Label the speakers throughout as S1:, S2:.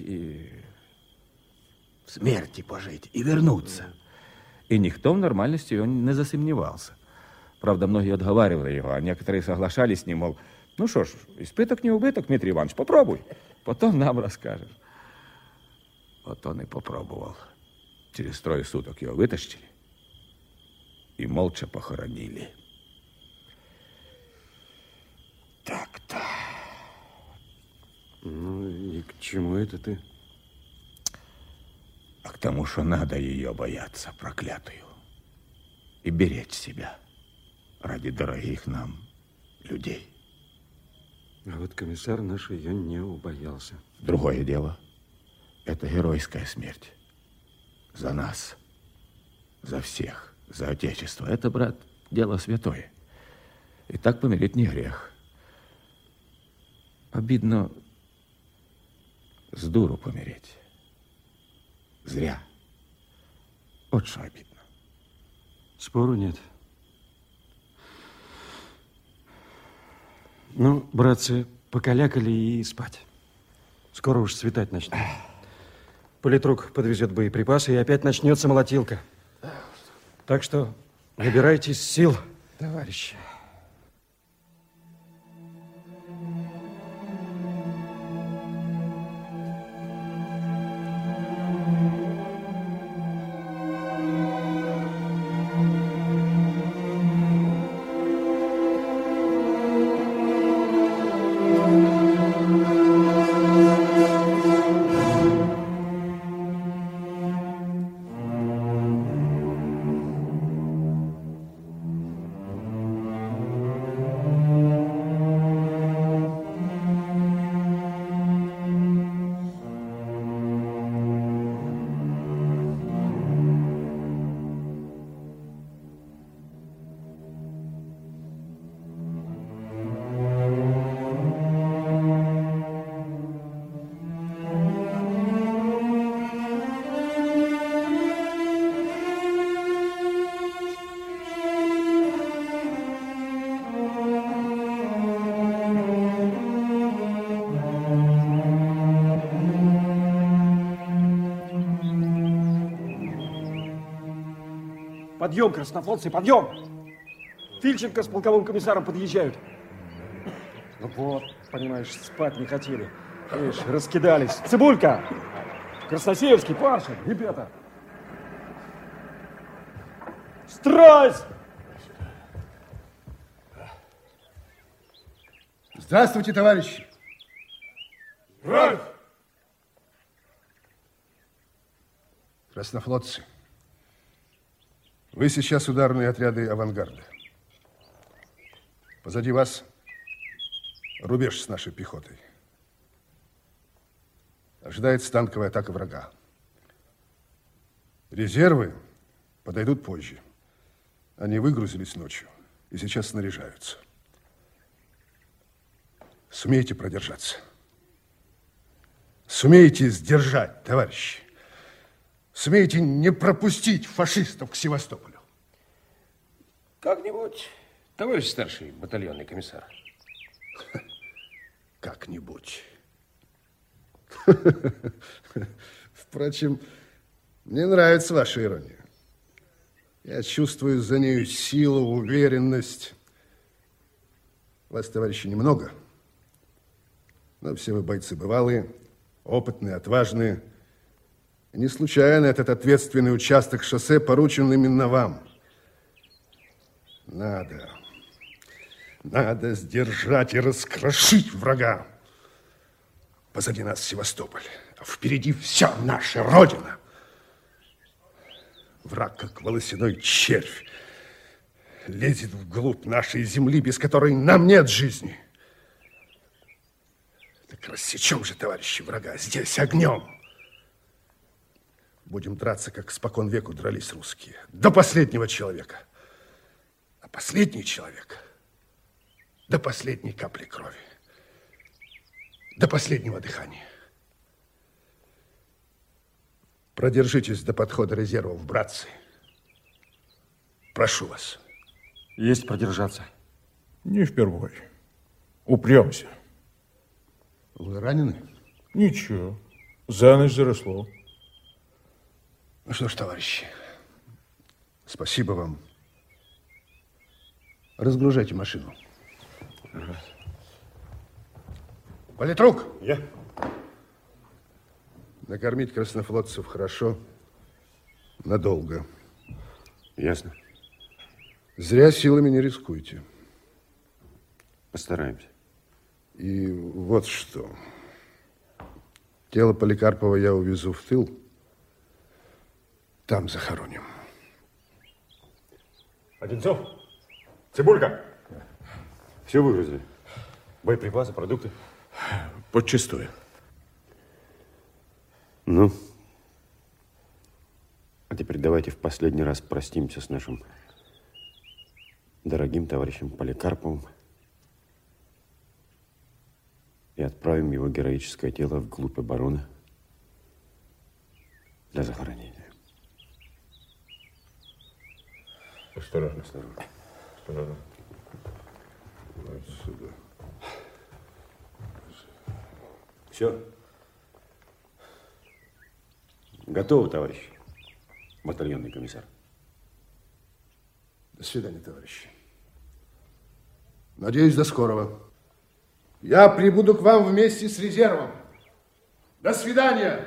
S1: и смерти пожить, и вернуться. И никто в нормальности его не засомневался. Правда, многие отговаривали его, а некоторые соглашались с ним, мол, ну что ж, испыток не убыток, Дмитрий Иванович, попробуй, потом нам расскажешь. Вот он и попробовал. Через трое суток его вытащили и молча похоронили. Так-то.
S2: Ну и к чему это ты?
S1: А к тому, что надо ее бояться, проклятую, и беречь себя ради дорогих нам людей.
S2: А вот комиссар наш ее не убоялся.
S1: Другое дело. Это геройская смерть. За нас. За всех. За Отечество. Это, брат, дело святое. И так помереть не грех. Обидно с дуру помереть. Зря. Вот что обидно.
S2: Спору нет. Ну, братцы, покалякали и спать. Скоро уж светать начнет. Политрук подвезет боеприпасы, и опять начнется молотилка. Так что набирайтесь сил, товарищи.
S3: Подъем, краснофлотцы, подъем! Фильченко с полковым комиссаром подъезжают. Ну вот, понимаешь, спать не хотели. Видишь, раскидались. Цибулька! Красносеевский, Паршин, ребята! Страсть!
S4: Здравствуйте, товарищи!
S3: Ральф!
S4: Краснофлотцы. Вы сейчас ударные отряды авангарда. Позади вас рубеж с нашей пехотой. Ожидается танковая атака врага. Резервы подойдут позже. Они выгрузились ночью и сейчас снаряжаются. Сумеете продержаться? Сумеете сдержать, товарищи? Сумеете не пропустить фашистов к Севастополю?
S5: Как-нибудь, товарищ старший батальонный комиссар.
S4: Как-нибудь. Впрочем, мне нравится ваша ирония. Я чувствую за нею силу, уверенность. Вас, товарищи, немного. Но все вы бойцы бывалые, опытные, отважные. Не случайно этот ответственный участок шоссе поручен именно вам. Надо, надо сдержать и раскрошить врага. Позади нас Севастополь, а впереди вся наша Родина. Враг, как волосяной червь, лезет вглубь нашей земли, без которой нам нет жизни. Так рассечем же, товарищи врага, здесь огнем. Будем драться, как спокон веку дрались русские. До последнего человека. А последний человек до последней капли крови. До последнего дыхания. Продержитесь до подхода резервов, братцы. Прошу вас.
S3: Есть продержаться.
S6: Не впервой. Упремся.
S4: Вы ранены?
S6: Ничего. За ночь заросло.
S4: Ну что ж, товарищи, спасибо вам. Разгружайте машину. Политрук!
S5: Я?
S4: Накормить краснофлотцев хорошо, надолго.
S5: Ясно.
S4: Зря силами не рискуйте.
S5: Постараемся.
S4: И вот что. Тело Поликарпова я увезу в тыл. Там захороним.
S7: Одинцов, Цибулька. Все выгрузили. Боеприпасы, продукты.
S6: Подчистую.
S5: Ну, а теперь давайте в последний раз простимся с нашим дорогим товарищем Поликарповым и отправим его героическое тело вглубь обороны для захоронения.
S7: Осторожно, осторожно. Осторожно.
S4: Отсюда.
S5: Все? Готово, товарищ батальонный комиссар.
S4: До свидания, товарищи. Надеюсь, до скорого. Я прибуду к вам вместе с резервом. До свидания.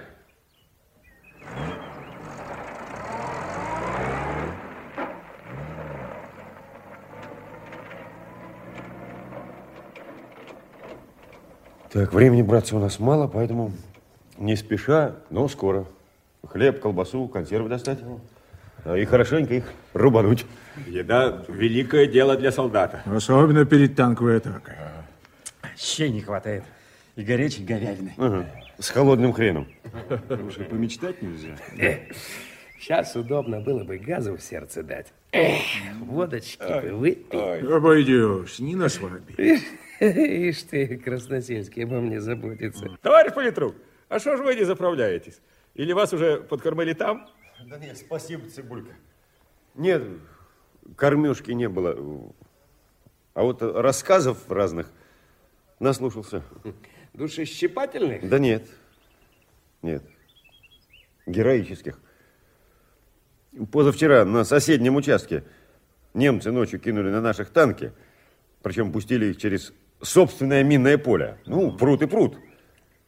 S5: Так, времени, братцы, у нас мало, поэтому не спеша, но скоро. Хлеб, колбасу, консервы достать. А И хорошенько их рубануть.
S1: Еда – великое дело для солдата.
S6: Особенно перед танковой атакой.
S2: Щей не хватает. И горячей говядины.
S5: Ага, С холодным хреном.
S2: Уже помечтать нельзя.
S8: Сейчас удобно было бы газу в сердце дать. Эх, водочки бы выпить.
S6: Обойдешь, не на свадьбе.
S8: Ишь ты, Красносельский, обо мне заботится.
S1: Товарищ политрук, а что же вы не заправляетесь? Или вас уже подкормили там?
S5: Да нет, спасибо, Цибулька. Нет, кормежки не было. А вот рассказов разных наслушался.
S8: Душещипательных?
S5: Да нет, нет, героических. Позавчера на соседнем участке немцы ночью кинули на наших танки, причем пустили их через собственное минное поле. Ну, пруд и пруд.